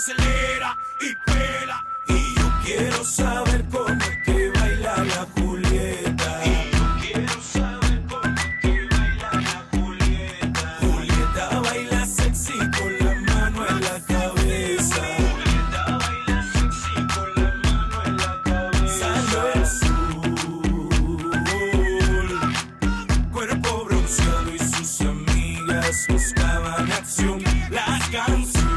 se acelera y pela. Y yo quiero saber cómo es que baila la Julieta. Y yo quiero saber cómo es que baila la Julieta. Julieta baila sexy con la mano en la cabeza. Julieta baila sexy con la mano en la cabeza. Salió el cuerpo bronceado y sus amigas buscaban acción. La canción.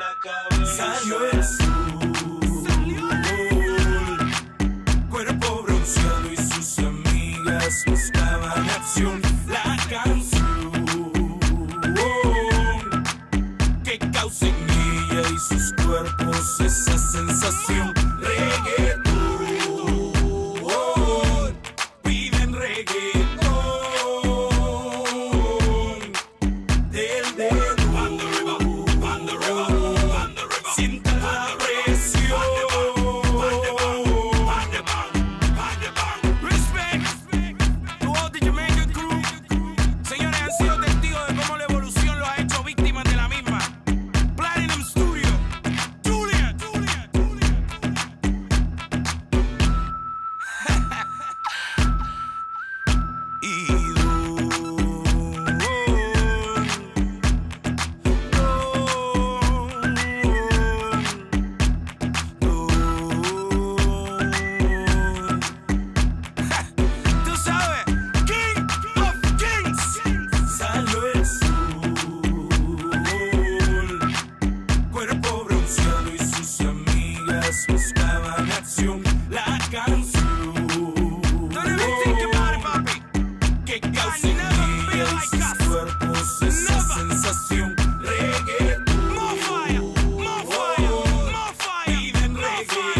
la cabeza. Sandro. baby.